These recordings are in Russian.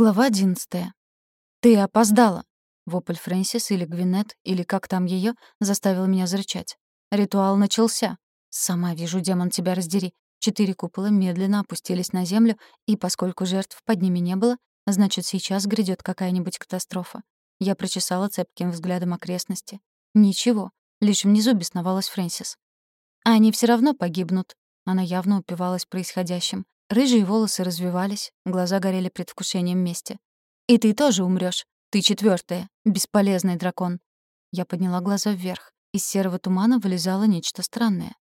Глава одиннадцатая. «Ты опоздала!» Вопль Фрэнсис или Гвинет, или как там её, заставил меня зарычать. Ритуал начался. Сама вижу, демон, тебя раздери. Четыре купола медленно опустились на землю, и поскольку жертв под ними не было, значит, сейчас грядёт какая-нибудь катастрофа. Я прочесала цепким взглядом окрестности. Ничего, лишь внизу бесновалась Фрэнсис. «Они всё равно погибнут». Она явно упивалась происходящим. Рыжие волосы развивались, глаза горели предвкушением мести. «И ты тоже умрёшь. Ты четвёртая, бесполезный дракон». Я подняла глаза вверх. Из серого тумана вылезало нечто странное.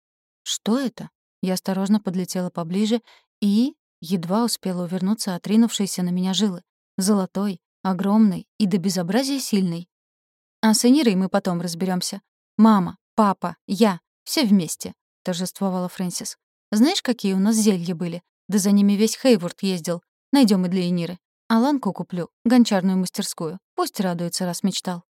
«Что это?» Я осторожно подлетела поближе и... едва успела увернуться от ринувшейся на меня жилы. Золотой, огромный и до безобразия сильный. «А с Энирой мы потом разберёмся. Мама, папа, я. Все вместе», — торжествовала Фрэнсис. «Знаешь, какие у нас зелья были? Да за ними весь Хейворд ездил. Найдем и для Эниры. А Ланку куплю, гончарную мастерскую. Пусть радуется, раз мечтал».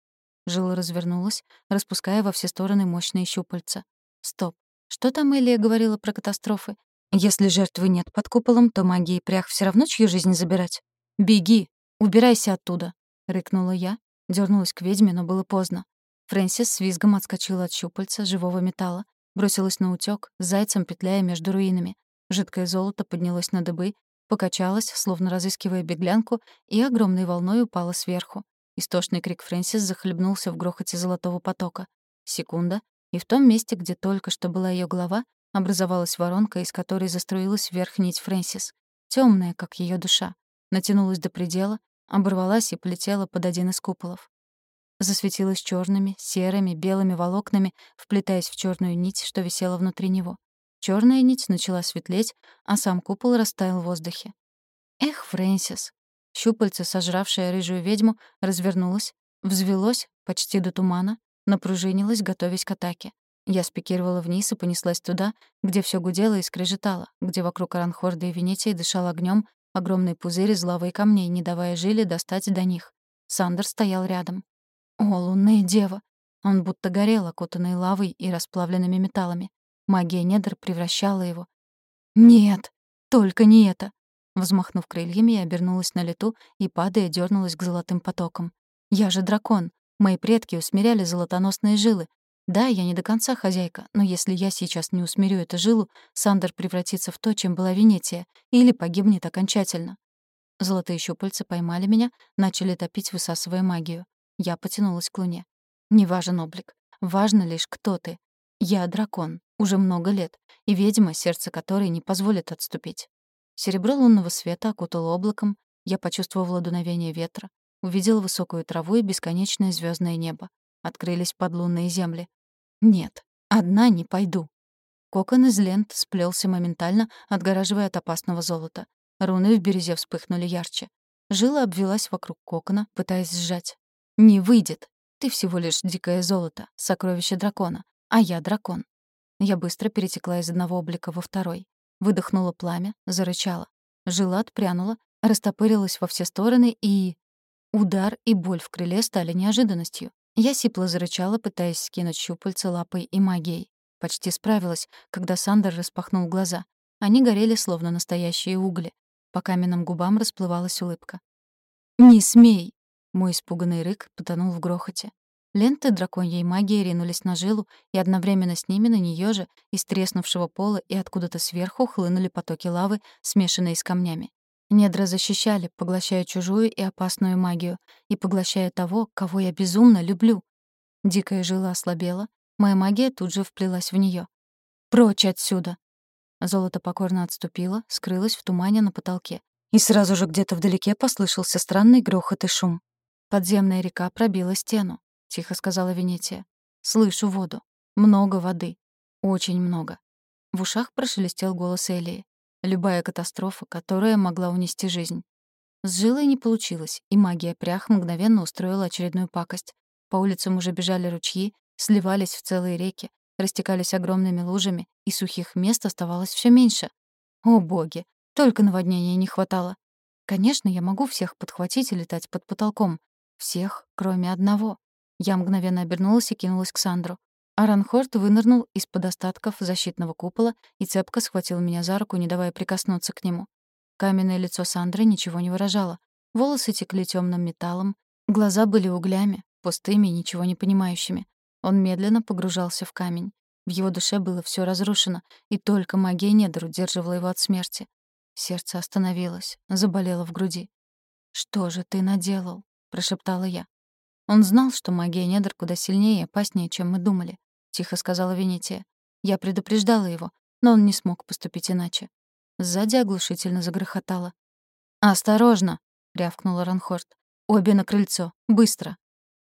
Жила развернулась, распуская во все стороны мощные щупальца. «Стоп. Что там Элия говорила про катастрофы? Если жертвы нет под куполом, то магии прях все равно чью жизнь забирать. Беги! Убирайся оттуда!» — рыкнула я. дернулась к ведьме, но было поздно. Фрэнсис с визгом отскочила от щупальца живого металла, бросилась на утёк, зайцем петляя между руинами. Жидкое золото поднялось на дыбы, покачалось, словно разыскивая беглянку, и огромной волной упало сверху. Истошный крик Фрэнсис захлебнулся в грохоте золотого потока. Секунда, и в том месте, где только что была ее голова, образовалась воронка, из которой заструилась вверх нить Фрэнсис. Темная, как ее душа. Натянулась до предела, оборвалась и полетела под один из куполов. Засветилась черными, серыми, белыми волокнами, вплетаясь в черную нить, что висела внутри него. Черная нить начала светлеть, а сам купол растаял в воздухе. Эх, Фрэнсис. Щупальце, сожравшее рыжую ведьму, развернулось, взвелось почти до тумана, напружинилось, готовясь к атаке. Я спикировала вниз и понеслась туда, где все гудело и скрежетало, где вокруг Аранхорда и Венетии дышал огнем огромный пузырь из лавы и камней, не давая жиле достать до них. Сандер стоял рядом. О, лунная дева! Он будто горел, окутанный лавой и расплавленными металлами. Магия недр превращала его. «Нет, только не это!» Взмахнув крыльями, я обернулась на лету и, падая, дернулась к золотым потокам. «Я же дракон. Мои предки усмиряли золотоносные жилы. Да, я не до конца хозяйка, но если я сейчас не усмирю эту жилу, Сандер превратится в то, чем была Венетия, или погибнет окончательно». Золотые щупальца поймали меня, начали топить, высасывая магию. Я потянулась к луне. «Не важен облик. Важно лишь, кто ты. Я дракон. Уже много лет, и ведьма, сердце которой не позволит отступить. Серебро лунного света окутало облаком, я почувствовала дуновение ветра, увидела высокую траву и бесконечное звездное небо. Открылись подлунные земли. Нет, одна не пойду. Кокон из лент сплелся моментально, отгораживая от опасного золота. Руны в бирюзе вспыхнули ярче. Жила обвелась вокруг кокона, пытаясь сжать. «Не выйдет. Ты всего лишь дикое золото, сокровище дракона. А я дракон. Я быстро перетекла из одного облика во второй. Выдохнула пламя, зарычала. Жила отпрянула, растопырилась во все стороны и... Удар и боль в крыле стали неожиданностью. Я сипло зарычала, пытаясь скинуть щупальца лапой и магией. Почти справилась, когда Сандер распахнул глаза. Они горели, словно настоящие угли. По каменным губам расплывалась улыбка. «Не смей!» Мой испуганный рык потонул в грохоте. Ленты драконьей магии ринулись на жилу, и одновременно с ними на неё же из треснувшего пола и откуда-то сверху хлынули потоки лавы, смешанные с камнями. Недра защищали, поглощая чужую и опасную магию, и поглощая того, кого я безумно люблю. Дикая жила ослабела, моя магия тут же вплелась в неё. «Прочь отсюда!» Золото покорно отступило, скрылось в тумане на потолке. И сразу же где-то вдалеке послышался странный грохот и шум. Подземная река пробила стену. — тихо сказала Венетия. «Слышу воду. Много воды. Очень много». В ушах прошелестел голос Элии. Любая катастрофа, которая могла унести жизнь. С жилой не получилось, и магия прях мгновенно устроила очередную пакость. По улицам уже бежали ручьи, сливались в целые реки, растекались огромными лужами, и сухих мест оставалось все меньше. О боги, только наводнения не хватало. Конечно, я могу всех подхватить и летать под потолком. Всех, кроме одного. Я мгновенно обернулась и кинулась к Сандру. Аранхорд вынырнул из-под остатков защитного купола и цепко схватил меня за руку, не давая прикоснуться к нему. Каменное лицо Сандры ничего не выражало. Волосы текли темным металлом, глаза были углями, пустыми и ничего не понимающими. Он медленно погружался в камень. В его душе было все разрушено, и только магия недр удерживала его от смерти. Сердце остановилось, заболело в груди. «Что же ты наделал?» — прошептала я. Он знал, что магия недр куда сильнее и опаснее, чем мы думали, — тихо сказала Венетия. Я предупреждала его, но он не смог поступить иначе. Сзади оглушительно загрохотало. «Осторожно!» — рявкнула Ранхорд. «Обе на крыльцо! Быстро!»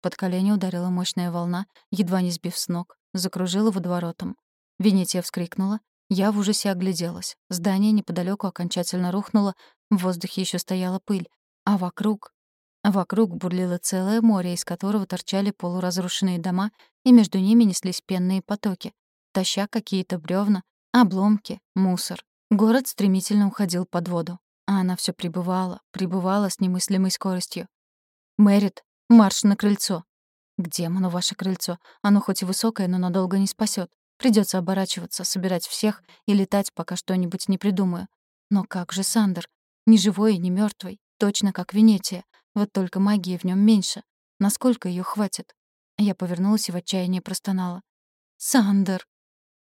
Под колени ударила мощная волна, едва не сбив с ног, закружила водоворотом. Венетия вскрикнула. Я в ужасе огляделась. Здание неподалеку окончательно рухнуло, в воздухе еще стояла пыль, а вокруг... Вокруг бурлило целое море, из которого торчали полуразрушенные дома, и между ними неслись пенные потоки, таща какие-то бревна, обломки, мусор. Город стремительно уходил под воду, а она все прибывала, прибывала с немыслимой скоростью. «Мэрит, марш на крыльцо!» «К демону ваше крыльцо. Оно хоть и высокое, но надолго не спасет. Придется оборачиваться, собирать всех и летать, пока что-нибудь не придумаю. Но как же Сандер? Ни живой и ни мертвый, точно как Венетия. Вот только магии в нем меньше. Насколько ее хватит? Я повернулась и в отчаянии простонала. «Сандер!»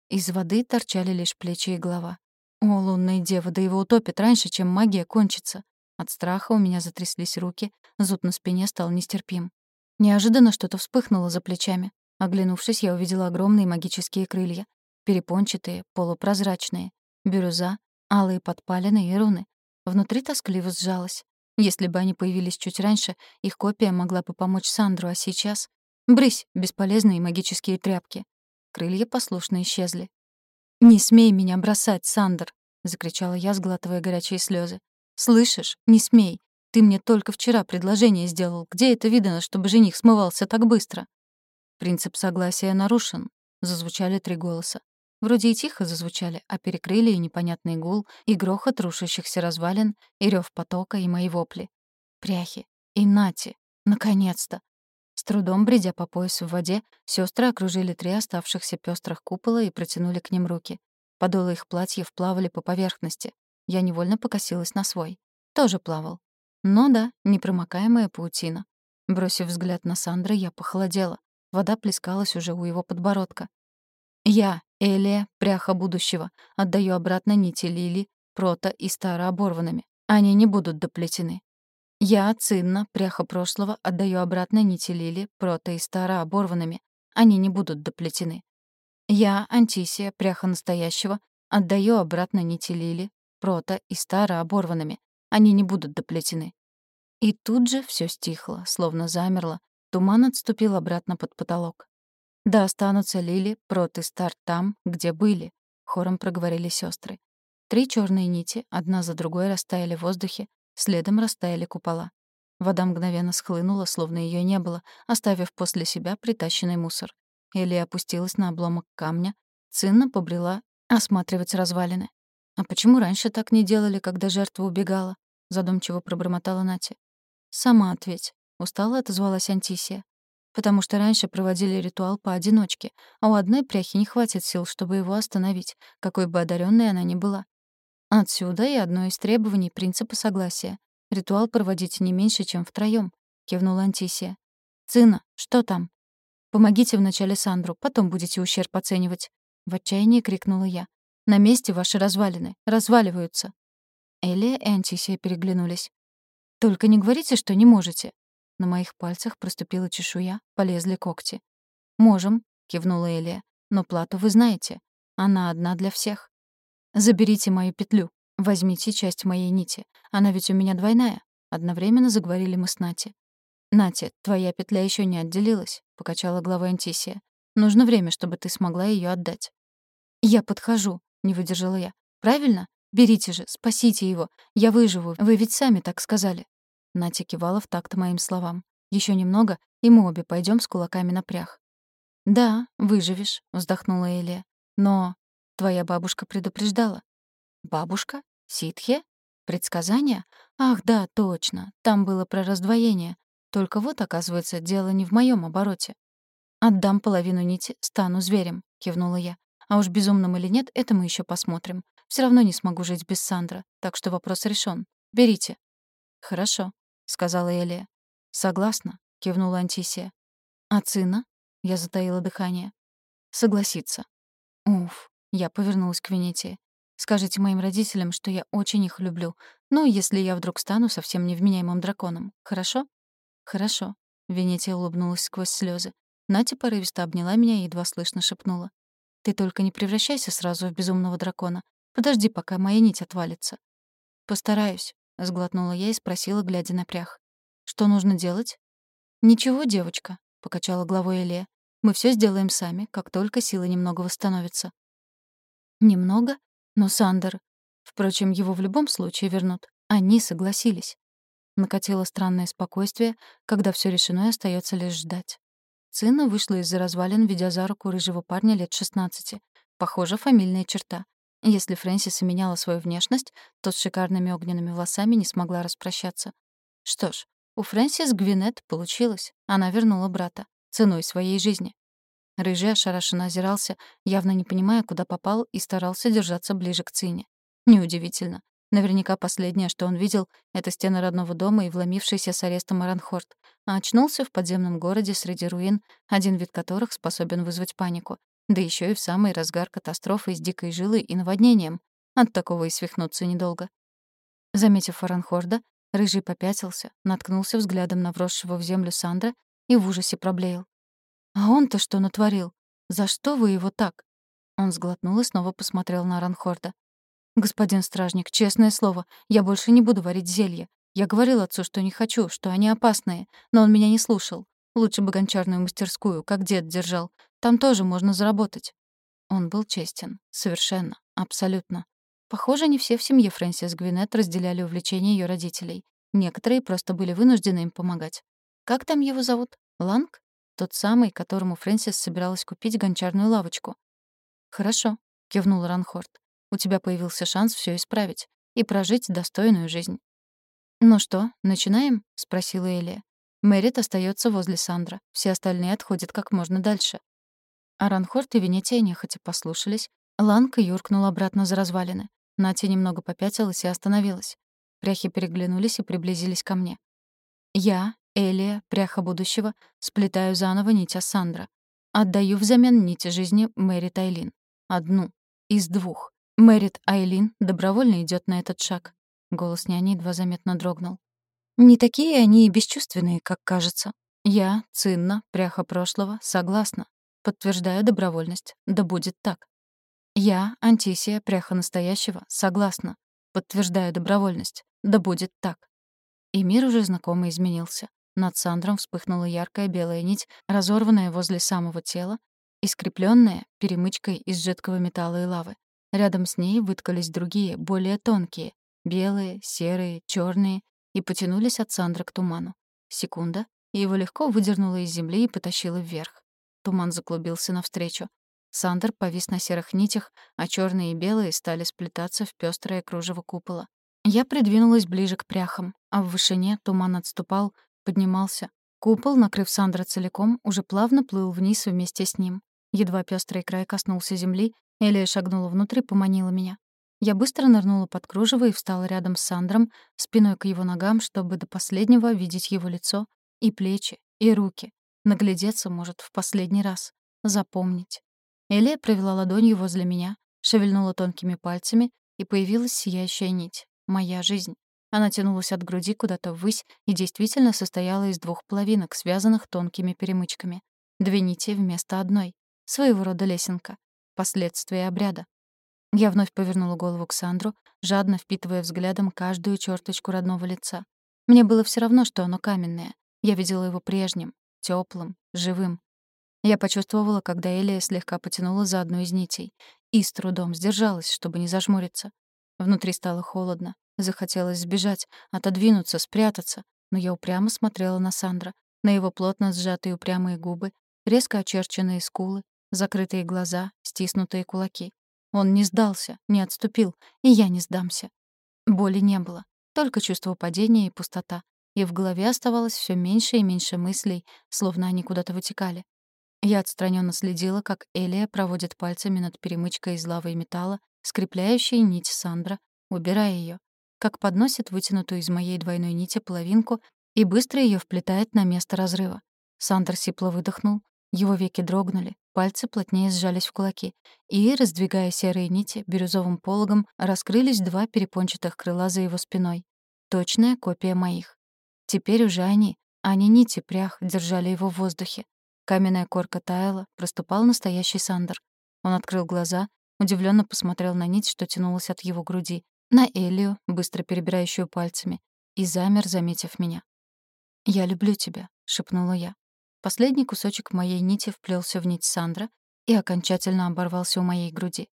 Из воды торчали лишь плечи и голова. «О, лунная дева, да его утопит раньше, чем магия кончится!» От страха у меня затряслись руки, зуд на спине стал нестерпим. Неожиданно что-то вспыхнуло за плечами. Оглянувшись, я увидела огромные магические крылья. Перепончатые, полупрозрачные. Бирюза, алые подпалины и руны. Внутри тоскливо сжалось. Если бы они появились чуть раньше, их копия могла бы помочь Сандру, а сейчас... Брысь, бесполезные магические тряпки. Крылья послушно исчезли. «Не смей меня бросать, Сандер!» — закричала я, сглатывая горячие слезы. «Слышишь? Не смей! Ты мне только вчера предложение сделал. Где это видано, чтобы жених смывался так быстро?» «Принцип согласия нарушен», — зазвучали три голоса. Вроде и тихо зазвучали, а перекрыли и непонятный гул, и грохот рушащихся развалин, и рев потока, и мои вопли. Пряхи. И нати. Наконец-то. С трудом бредя по пояс в воде, сестры окружили три оставшихся пестрых купола и протянули к ним руки. Подолы их платьев плавали по поверхности. Я невольно покосилась на свой. Тоже плавал. Но да, непромокаемая паутина. Бросив взгляд на Сандра, я похолодела. Вода плескалась уже у его подбородка. Я, Элия, пряха будущего, отдаю обратно нити Лили, Прота и Стара оборванными. Они не будут доплетены. Я, Цинна, пряха прошлого, отдаю обратно нити Лили, Прота и Стара оборванными. Они не будут доплетены. Я, Антисия, пряха настоящего, отдаю обратно нити Лили, Прота и Стара оборванными. Они не будут доплетены. И тут же все стихло, словно замерло. Туман отступил обратно под потолок. «Да останутся Лили, Прот и Стар там, где были», — хором проговорили сестры. Три черные нити, одна за другой, растаяли в воздухе, следом растаяли купола. Вода мгновенно схлынула, словно ее не было, оставив после себя притащенный мусор. Элли опустилась на обломок камня, цинно побрела осматривать развалины. «А почему раньше так не делали, когда жертва убегала?» — задумчиво пробормотала Натя. «Сама ответь», — устало отозвалась Антисия потому что раньше проводили ритуал поодиночке, а у одной пряхи не хватит сил, чтобы его остановить, какой бы одаренной она ни была. Отсюда и одно из требований принципа согласия. Ритуал проводить не меньше, чем втроём, кивнула Антисия. «Цина, что там?» «Помогите вначале Сандру, потом будете ущерб оценивать», — в отчаянии крикнула я. «На месте ваши развалины. Разваливаются». Элия и Антисия переглянулись. «Только не говорите, что не можете», на моих пальцах проступила чешуя, полезли когти. «Можем», — кивнула Элия. «Но плату вы знаете. Она одна для всех. Заберите мою петлю. Возьмите часть моей нити. Она ведь у меня двойная». Одновременно заговорили мы с Нати. «Нати, твоя петля еще не отделилась», — покачала головой Антисия. «Нужно время, чтобы ты смогла ее отдать». «Я подхожу», — не выдержала я. «Правильно? Берите же, спасите его. Я выживу. Вы ведь сами так сказали». Натя кивала в такт моим словам. Еще немного, и мы обе пойдем с кулаками на прях. «Да, выживешь», — вздохнула Элия. «Но твоя бабушка предупреждала». «Бабушка? Ситхе? Предсказание? Ах, да, точно. Там было про раздвоение. Только вот, оказывается, дело не в моем обороте». «Отдам половину нити, стану зверем», — кивнула я. «А уж безумным или нет, это мы еще посмотрим. Все равно не смогу жить без Сандра, так что вопрос решен. Берите». «Хорошо», — сказала Элия. «Согласна», — кивнула Антисия. «А Цина?» — я затаила дыхание. «Согласится». «Уф», — я повернулась к Венетии. «Скажите моим родителям, что я очень их люблю. Ну, если я вдруг стану совсем невменяемым драконом. Хорошо?» «Хорошо», — Венетия улыбнулась сквозь слезы. Натя порывисто обняла меня и едва слышно шепнула. «Ты только не превращайся сразу в безумного дракона. Подожди, пока моя нить отвалится». «Постараюсь», — сглотнула я и спросила, глядя на прях. «Что нужно делать?» «Ничего, девочка», — покачала головой Элия. «Мы все сделаем сами, как только силы немного восстановятся». «Немного? Но Сандер...» Впрочем, его в любом случае вернут. Они согласились. Накатило странное спокойствие, когда все решено и остается лишь ждать. Цина вышла из-за развалин, ведя за руку рыжего парня лет 16. Похоже, фамильная черта. Если Фрэнсис меняла свою внешность, то с шикарными огненными волосами не смогла распрощаться. Что ж, у Фрэнсис Гвинет получилось. Она вернула брата. Ценой своей жизни. Рыжий ошарашенно озирался, явно не понимая, куда попал, и старался держаться ближе к Цине. Неудивительно. Наверняка последнее, что он видел, — это стены родного дома и вломившийся с арестом Аранхорд, а очнулся в подземном городе среди руин, один вид которых способен вызвать панику. Да еще и в самый разгар катастрофы с дикой жилой и наводнением. От такого и свихнуться недолго. Заметив Фаранхорда, Рыжий попятился, наткнулся взглядом на вросшего в землю Сандра и в ужасе проблеял. «А он-то что натворил? За что вы его так?» Он сглотнул и снова посмотрел на Ранхорда. «Господин стражник, честное слово, я больше не буду варить зелье. Я говорил отцу, что не хочу, что они опасные, но он меня не слушал. Лучше бы гончарную мастерскую, как дед держал. Там тоже можно заработать. Он был честен. Совершенно. Абсолютно. Похоже, не все в семье Фрэнсис Гвинет разделяли увлечения ее родителей. Некоторые просто были вынуждены им помогать. Как там его зовут? Ланг? Тот самый, которому Фрэнсис собиралась купить гончарную лавочку. «Хорошо», — кивнул Ранхорд. «У тебя появился шанс все исправить и прожить достойную жизнь». «Ну что, начинаем?» — спросила Элия. Мэрит остается возле Сандра, все остальные отходят как можно дальше. Аранхорт и Венетия нехотя послушались. Ланка юркнула обратно за развалины. Натя немного попятилась и остановилась. Пряхи переглянулись и приблизились ко мне. Я, Элия, пряха будущего, сплетаю заново нить Ассандра. Отдаю взамен нить жизни Мэрит Айлин. Одну. Из двух. Мэрит Айлин добровольно идет на этот шаг. Голос няни едва заметно дрогнул. Не такие они и бесчувственные, как кажется. Я, Цинна, пряха прошлого, согласна. Подтверждаю добровольность. Да будет так. Я, Антисия, пряха настоящего, согласна. Подтверждаю добровольность. Да будет так. И мир уже знакомо изменился. Над Сандром вспыхнула яркая белая нить, разорванная возле самого тела и скрепленная перемычкой из жидкого металла и лавы. Рядом с ней выткались другие, более тонкие, белые, серые, черные, и потянулись от Сандра к туману. Секунда, и его легко выдернуло из земли и потащило вверх. Туман заклубился навстречу. Сандер повис на серых нитях, а черные и белые стали сплетаться в пестрое кружево купола. Я придвинулась ближе к пряхам, а в вышине туман отступал, поднимался. Купол, накрыв Сандра целиком, уже плавно плыл вниз вместе с ним. Едва пестрый край коснулся земли, Элия шагнула внутрь и поманила меня. Я быстро нырнула под кружево и встала рядом с Сандром, спиной к его ногам, чтобы до последнего видеть его лицо и плечи, и руки, Наглядеться, может, в последний раз. Запомнить. Элия провела ладонью возле меня, шевельнула тонкими пальцами, и появилась сияющая нить. Моя жизнь. Она тянулась от груди куда-то ввысь и действительно состояла из двух половинок, связанных тонкими перемычками. Две нити вместо одной. Своего рода лесенка. Последствия обряда. Я вновь повернула голову к Сандру, жадно впитывая взглядом каждую черточку родного лица. Мне было все равно, что оно каменное. Я видела его прежним, теплым, живым. Я почувствовала, когда Элия слегка потянула за одну из нитей, и с трудом сдержалась, чтобы не зажмуриться. Внутри стало холодно. Захотелось сбежать, отодвинуться, спрятаться, но я упрямо смотрела на Сандра, на его плотно сжатые упрямые губы, резко очерченные скулы, закрытые глаза, стиснутые кулаки. Он не сдался, не отступил, и я не сдамся. Боли не было, только чувство падения и пустота, и в голове оставалось все меньше и меньше мыслей, словно они куда-то вытекали. Я отстраненно следила, как Элия проводит пальцами над перемычкой из лавы и металла, скрепляющей нить Сандра, убирая ее. как подносит вытянутую из моей двойной нити половинку и быстро ее вплетает на место разрыва. Сандер сипло выдохнул, его веки дрогнули, пальцы плотнее сжались в кулаки, и, раздвигая серые нити, бирюзовым пологом раскрылись два перепончатых крыла за его спиной. Точная копия моих. Теперь уже они, а не нити прях, держали его в воздухе. Каменная корка таяла, проступал настоящий Сандер. Он открыл глаза, удивленно посмотрел на нить, что тянулась от его груди, на Элию, быстро перебирающую пальцами, и замер, заметив меня. «Я люблю тебя», — шепнула я. Последний кусочек моей нити вплелся в нить Сандра и окончательно оборвался у моей груди.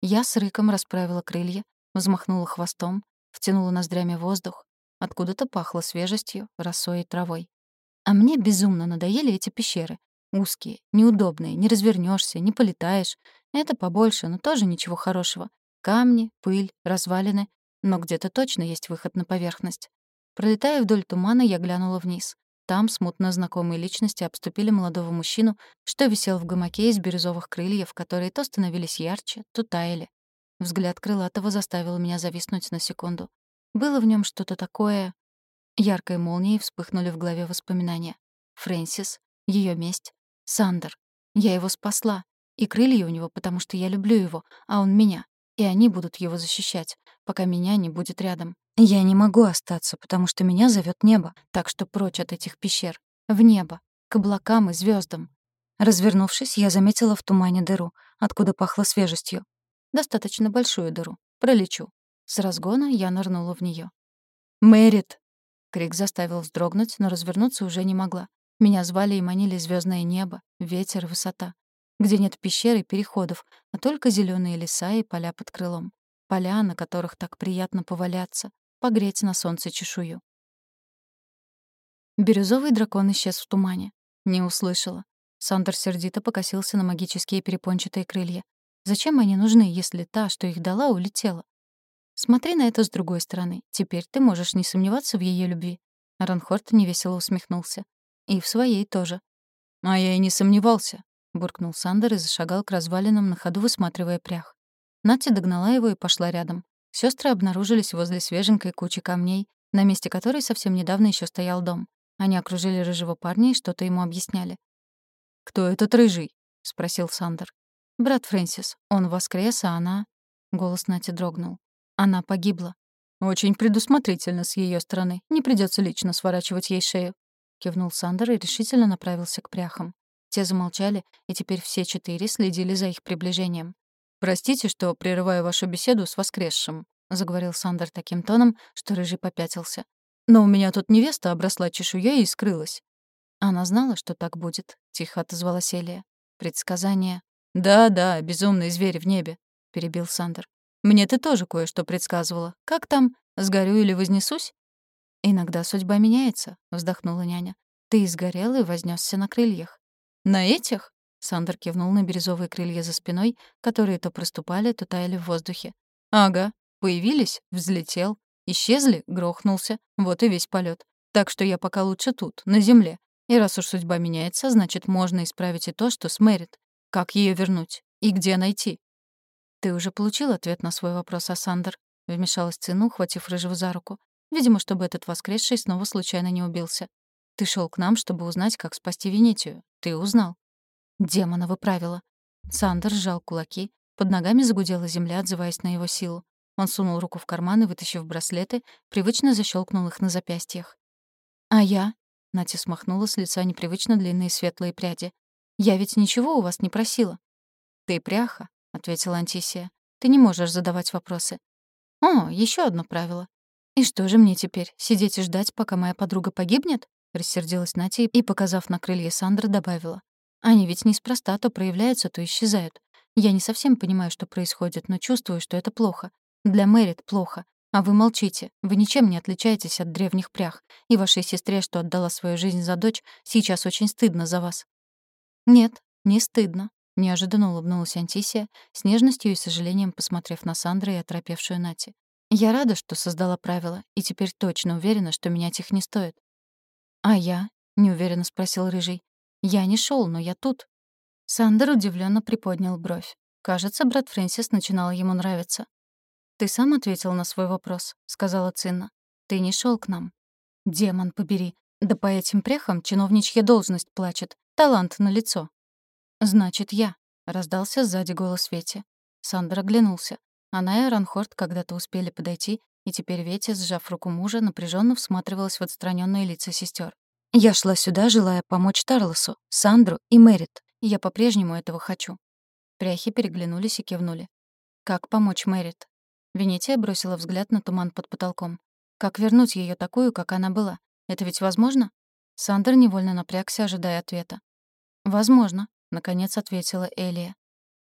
Я с рыком расправила крылья, взмахнула хвостом, втянула ноздрями воздух. Откуда-то пахло свежестью, росой и травой. А мне безумно надоели эти пещеры. Узкие, неудобные, не развернешься, не полетаешь. Это побольше, но тоже ничего хорошего. Камни, пыль, развалины. Но где-то точно есть выход на поверхность. Пролетая вдоль тумана, я глянула вниз. Там смутно знакомые личности обступили молодого мужчину, что висел в гамаке из бирюзовых крыльев, которые то становились ярче, то таяли. Взгляд крылатого заставил меня зависнуть на секунду. Было в нем что-то такое... Яркой молнией вспыхнули в голове воспоминания. Фрэнсис, ее месть, Сандер. Я его спасла. И крылья у него, потому что я люблю его, а он меня. И они будут его защищать, пока меня не будет рядом. Я не могу остаться, потому что меня зовет небо, так что прочь от этих пещер. В небо, к облакам и звездам. Развернувшись, я заметила в тумане дыру, откуда пахло свежестью. Достаточно большую дыру. Пролечу. С разгона я нырнула в нее. «Мэрит!» Крик заставил вздрогнуть, но развернуться уже не могла. Меня звали и манили звездное небо, ветер, высота. Где нет пещер и переходов, а только зеленые леса и поля под крылом. Поля, на которых так приятно поваляться, погреть на солнце чешую. Бирюзовый дракон исчез в тумане. Не услышала. Сандер сердито покосился на магические перепончатые крылья. Зачем они нужны, если та, что их дала, улетела? Смотри на это с другой стороны. Теперь ты можешь не сомневаться в ее любви. Ранхорд невесело усмехнулся. И в своей тоже. А я и не сомневался, буркнул Сандер и зашагал к развалинам на ходу высматривая прях. Натя догнала его и пошла рядом. Сестры обнаружились возле свеженькой кучи камней, на месте которой совсем недавно еще стоял дом. Они окружили рыжего парня и что-то ему объясняли. «Кто этот рыжий?» — спросил Сандер. «Брат Фрэнсис. Он воскрес, а она...» Голос Нати дрогнул. «Она погибла. Очень предусмотрительно с ее стороны. Не придется лично сворачивать ей шею». Кивнул Сандер и решительно направился к пряхам. Те замолчали, и теперь все четыре следили за их приближением. «Простите, что прерываю вашу беседу с воскресшим», — заговорил Сандер таким тоном, что Рыжий попятился. «Но у меня тут невеста обросла чешуей и скрылась». «Она знала, что так будет», — тихо отозвалась Элия. «Предсказание...» «Да-да, безумный зверь в небе», — перебил Сандер. «Мне ты тоже кое-что предсказывала. Как там, сгорю или вознесусь?» «Иногда судьба меняется», — вздохнула няня. «Ты изгорел и вознесся на крыльях». «На этих?» Сандер кивнул на бирюзовые крылья за спиной, которые то проступали, то таяли в воздухе. «Ага. Появились, взлетел. Исчезли, грохнулся. Вот и весь полет. Так что я пока лучше тут, на земле. И раз уж судьба меняется, значит, можно исправить и то, что смерит. Как ее вернуть? И где найти?» «Ты уже получил ответ на свой вопрос, Асандер?» — вмешалась Цину, ухватив Рыжего за руку. Видимо, чтобы этот воскресший снова случайно не убился. «Ты шел к нам, чтобы узнать, как спасти Венетию. Ты узнал». Демоново правило. Сандер сжал кулаки, под ногами загудела земля, отзываясь на его силу. Он сунул руку в карман и, вытащив браслеты, привычно защелкнул их на запястьях. «А я?» — Натя смахнула с лица непривычно длинные светлые пряди. «Я ведь ничего у вас не просила». «Ты пряха», — ответила Антисия. «Ты не можешь задавать вопросы». «О, еще одно правило. И что же мне теперь, сидеть и ждать, пока моя подруга погибнет?» — рассердилась Натя и, показав на крылья Сандра, добавила. Они ведь неспроста то проявляются, то исчезают. Я не совсем понимаю, что происходит, но чувствую, что это плохо. Для Мэрит плохо. А вы молчите. Вы ничем не отличаетесь от древних прях. И вашей сестре, что отдала свою жизнь за дочь, сейчас очень стыдно за вас. Нет, не стыдно. Неожиданно улыбнулась Антисия, с нежностью и сожалением посмотрев на Сандра и оторопевшую Нати. Я рада, что создала правила, и теперь точно уверена, что менять их не стоит. «А я?» — неуверенно спросил Рыжий. «Я не шел, но я тут». Сандер удивленно приподнял бровь. Кажется, брат Фрэнсис начинал ему нравиться. «Ты сам ответил на свой вопрос», — сказала Цинна. «Ты не шел к нам». «Демон побери. Да по этим пряхам чиновничья должность плачет. Талант на лицо. «Значит, я», — раздался сзади голос Вети. Сандер оглянулся. Она и Ранхорд когда-то успели подойти, и теперь Ветя, сжав руку мужа, напряженно всматривалась в отстраненные лица сестер. «Я шла сюда, желая помочь Тарлосу, Сандру и Мэрит. Я по-прежнему этого хочу». Пряхи переглянулись и кивнули. «Как помочь Мэрит?» Венетия бросила взгляд на туман под потолком. «Как вернуть ее такую, как она была? Это ведь возможно?» Сандер невольно напрягся, ожидая ответа. «Возможно», — наконец ответила Элия.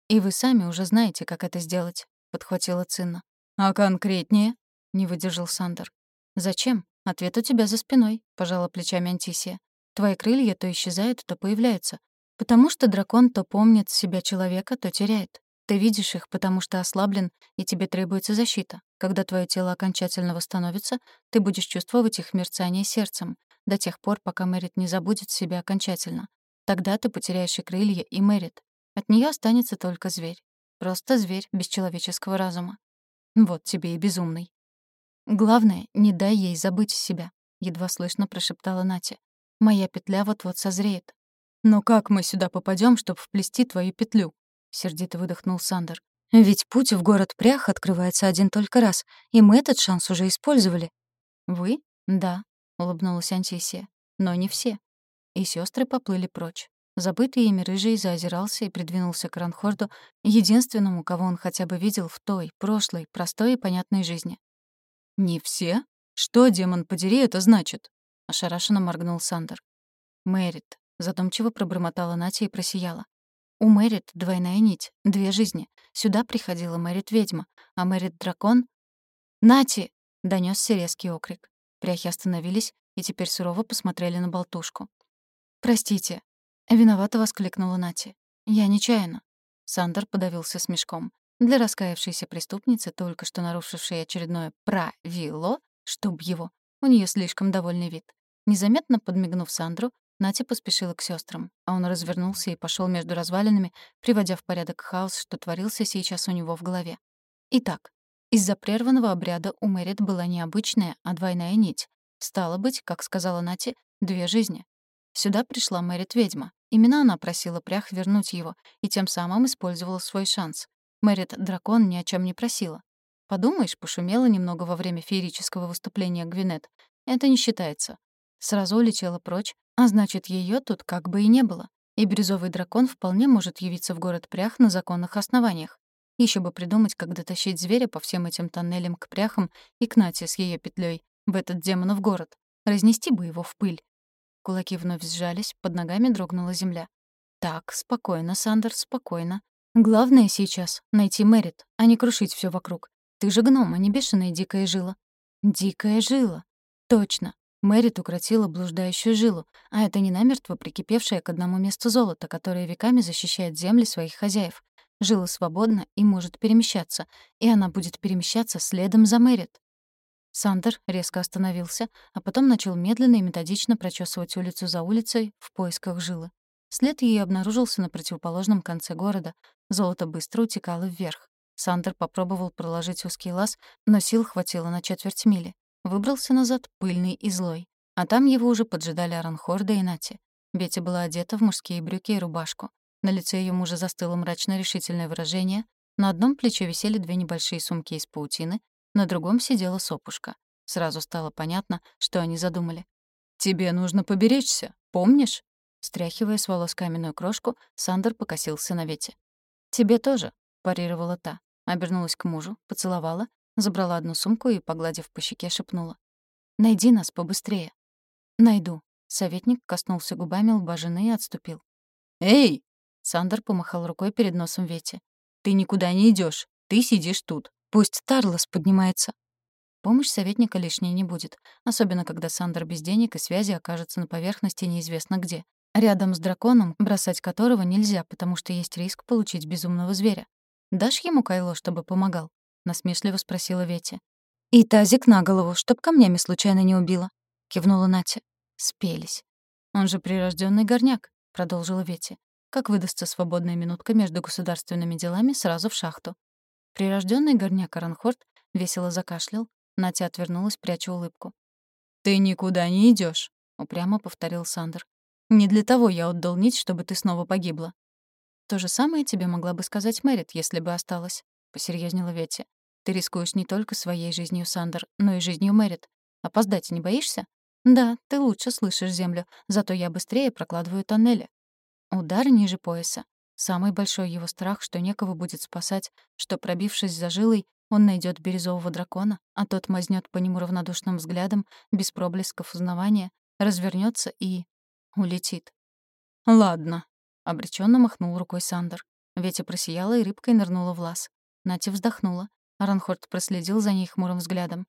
«И вы сами уже знаете, как это сделать», — подхватила Цинна. «А конкретнее?» — не выдержал Сандер. «Зачем? Ответ у тебя за спиной», — пожала плечами Антисия. «Твои крылья то исчезают, то появляются. Потому что дракон то помнит себя человека, то теряет. Ты видишь их, потому что ослаблен, и тебе требуется защита. Когда твое тело окончательно восстановится, ты будешь чувствовать их мерцание сердцем, до тех пор, пока Мэрит не забудет себя окончательно. Тогда ты потеряешь и крылья, и Мэрит. От нее останется только зверь. Просто зверь без человеческого разума. Вот тебе и безумный. Главное, не дай ей забыть себя, едва слышно прошептала Натя. Моя петля вот-вот созреет. Но как мы сюда попадем, чтобы вплести твою петлю? сердито выдохнул Сандер. Ведь путь в город Прях открывается один только раз, и мы этот шанс уже использовали. Вы? Да, улыбнулась Антисия. Но не все. И сестры поплыли прочь. Забытый ими рыжий заозирался и придвинулся к Ранхорду, единственному, кого он хотя бы видел в той, прошлой, простой и понятной жизни. «Не все? Что, демон, подери, это значит?» — ошарашенно моргнул Сандер. «Мэрит», — задумчиво пробормотала Натя и просияла. «У Мэрит двойная нить, две жизни. Сюда приходила Мэрит-ведьма, а Мэрит-дракон...» «Нати!» — донёсся резкий окрик. Пряхи остановились и теперь сурово посмотрели на болтушку. «Простите», — виновато воскликнула Нати. «Я нечаянно». Сандер подавился смешком. Для раскаявшейся преступницы, только что нарушившей очередное правило, чтоб его, у нее слишком довольный вид. Незаметно подмигнув Сандру, Натя поспешила к сестрам, а он развернулся и пошел между развалинами, приводя в порядок хаос, что творился сейчас у него в голове. Итак, из-за прерванного обряда у Мэрит была не обычная, а двойная нить. Стало быть, как сказала Нати, две жизни. Сюда пришла Мэрит-ведьма. Именно она просила прях вернуть его и тем самым использовала свой шанс. Мэрит-дракон ни о чем не просила. Подумаешь, пошумела немного во время феерического выступления Гвинет. Это не считается. Сразу улетела прочь, а значит, ее тут как бы и не было. И бирюзовый дракон вполне может явиться в город Прях на законных основаниях. Еще бы придумать, как дотащить зверя по всем этим тоннелям к пряхам и к Нате с ее петлей в этот демонов город. Разнести бы его в пыль. Кулаки вновь сжались, под ногами дрогнула земля. Так, спокойно, Сандер, спокойно. Главное сейчас — найти Мэрит, а не крушить все вокруг. Ты же гном, а не бешеная дикая жила. Дикая жила. Точно. Мэрит укротила блуждающую жилу, а это не намертво прикипевшее к одному месту золото, которое веками защищает земли своих хозяев. Жила свободна и может перемещаться, и она будет перемещаться следом за Мэрит. Сандер резко остановился, а потом начал медленно и методично прочесывать улицу за улицей в поисках жилы. След ее обнаружился на противоположном конце города. Золото быстро утекало вверх. Сандер попробовал проложить узкий лаз, но сил хватило на четверть мили. Выбрался назад, пыльный и злой. А там его уже поджидали Аранхорда и Нати. Бетти была одета в мужские брюки и рубашку. На лице ее мужа застыло мрачно-решительное выражение. На одном плече висели две небольшие сумки из паутины, на другом сидела сопушка. Сразу стало понятно, что они задумали. «Тебе нужно поберечься, помнишь?» Стряхивая с волос каменную крошку, Сандер покосился на Вете. «Тебе тоже», — парировала та. Обернулась к мужу, поцеловала, забрала одну сумку и, погладив по щеке, шепнула. «Найди нас побыстрее». «Найду». Советник коснулся губами лба жены и отступил. «Эй!» Сандер помахал рукой перед носом Вети. «Ты никуда не идешь. Ты сидишь тут. Пусть Тарлос поднимается». Помощь советника лишней не будет, особенно когда Сандер без денег и связи окажется на поверхности неизвестно где. Рядом с драконом, бросать которого нельзя, потому что есть риск получить безумного зверя. «Дашь ему кайло, чтобы помогал?» — насмешливо спросила Вети. «И тазик на голову, чтоб камнями случайно не убила», — кивнула Натя. Спелись. «Он же прирожденный горняк», — продолжила Вети. Как выдастся свободная минутка между государственными делами, сразу в шахту. Прирожденный горняк Аранхорд весело закашлял. Натя отвернулась, пряча улыбку. «Ты никуда не идешь, упрямо повторил Сандер. «Не для того я отдал нить, чтобы ты снова погибла». «То же самое тебе могла бы сказать Мэрит, если бы осталась», — посерьезнела Ветти. «Ты рискуешь не только своей жизнью, Сандер, но и жизнью Мэрит. Опоздать не боишься?» «Да, ты лучше слышишь землю, зато я быстрее прокладываю тоннели». Удар ниже пояса. Самый большой его страх, что некого будет спасать, что, пробившись за жилой, он найдет бирюзового дракона, а тот мазнет по нему равнодушным взглядом, без проблесков узнавания, развернется и... улетит. «Ладно», — обреченно махнул рукой Сандер. Ветя просияла и рыбкой нырнула в лаз. Натя вздохнула. Ранхорд проследил за ней хмурым взглядом.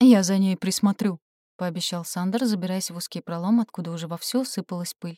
«Я за ней присмотрю», — пообещал Сандер, забираясь в узкий пролом, откуда уже вовсю сыпалась пыль.